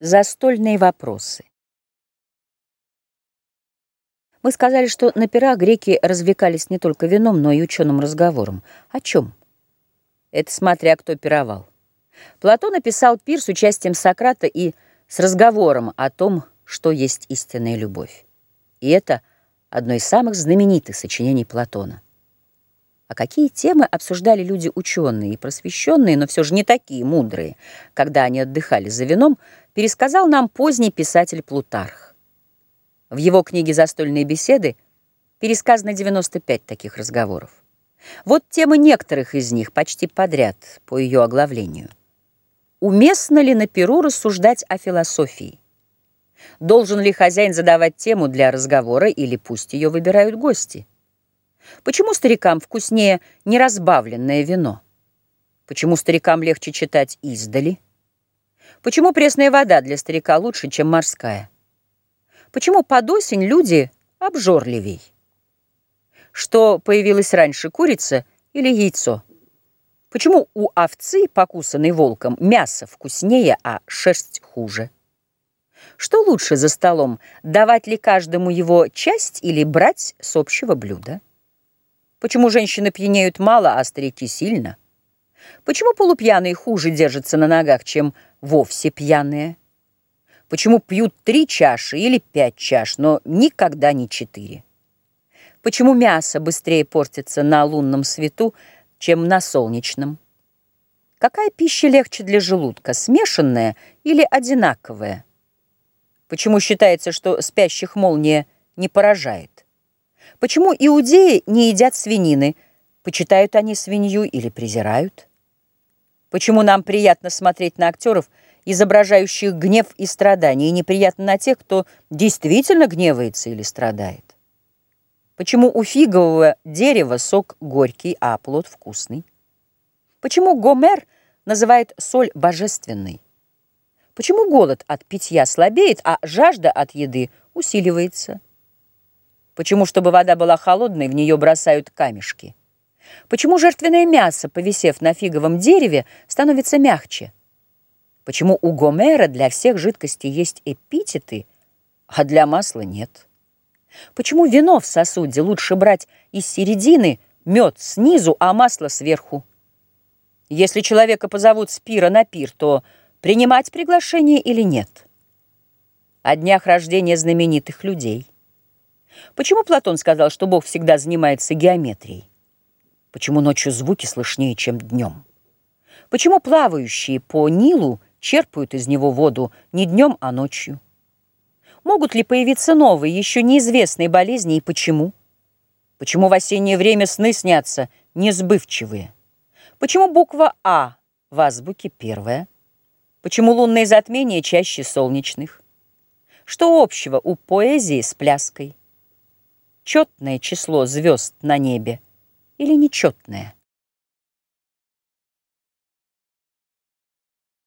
Застольные вопросы. Мы сказали, что на пирах греки развлекались не только вином, но и ученым разговором. О чем? Это смотря кто пировал. Платон написал пир с участием Сократа и с разговором о том, что есть истинная любовь. И это одно из самых знаменитых сочинений Платона. А какие темы обсуждали люди ученые и просвещенные, но все же не такие мудрые, когда они отдыхали за вином, пересказал нам поздний писатель Плутарх. В его книге «Застольные беседы» пересказано 95 таких разговоров. Вот темы некоторых из них почти подряд по ее оглавлению. Уместно ли на Перу рассуждать о философии? Должен ли хозяин задавать тему для разговора или пусть ее выбирают гости? Почему старикам вкуснее неразбавленное вино? Почему старикам легче читать издали? Почему пресная вода для старика лучше, чем морская? Почему под осень люди обжорливей? Что появилось раньше, курица или яйцо? Почему у овцы, покусанной волком, мясо вкуснее, а шерсть хуже? Что лучше за столом, давать ли каждому его часть или брать с общего блюда? Почему женщины пьянеют мало, а старики сильно? Почему полупьяные хуже держатся на ногах, чем вовсе пьяные? Почему пьют три чаши или пять чаш, но никогда не четыре? Почему мясо быстрее портится на лунном свету, чем на солнечном? Какая пища легче для желудка, смешанная или одинаковая? Почему считается, что спящих молния не поражает? Почему иудеи не едят свинины? Почитают они свинью или презирают? Почему нам приятно смотреть на актеров, изображающих гнев и страдания, и неприятно на тех, кто действительно гневается или страдает? Почему у фигового дерева сок горький, а плод вкусный? Почему Гомер называет соль божественной? Почему голод от питья слабеет, а жажда от еды усиливается? Почему, чтобы вода была холодной, в нее бросают камешки? Почему жертвенное мясо, повисев на фиговом дереве, становится мягче? Почему у Гомера для всех жидкостей есть эпитеты, а для масла нет? Почему вино в сосуде лучше брать из середины, мед снизу, а масло сверху? Если человека позовут с пира на пир, то принимать приглашение или нет? О днях рождения знаменитых людей – Почему Платон сказал, что Бог всегда занимается геометрией? Почему ночью звуки слышнее, чем днем? Почему плавающие по Нилу черпают из него воду не днем, а ночью? Могут ли появиться новые, еще неизвестные болезни и почему? Почему в осеннее время сны снятся несбывчивые? Почему буква А в азбуке первая? Почему лунные затмения чаще солнечных? Что общего у поэзии с пляской? Четное число звезд на небе или нечетное?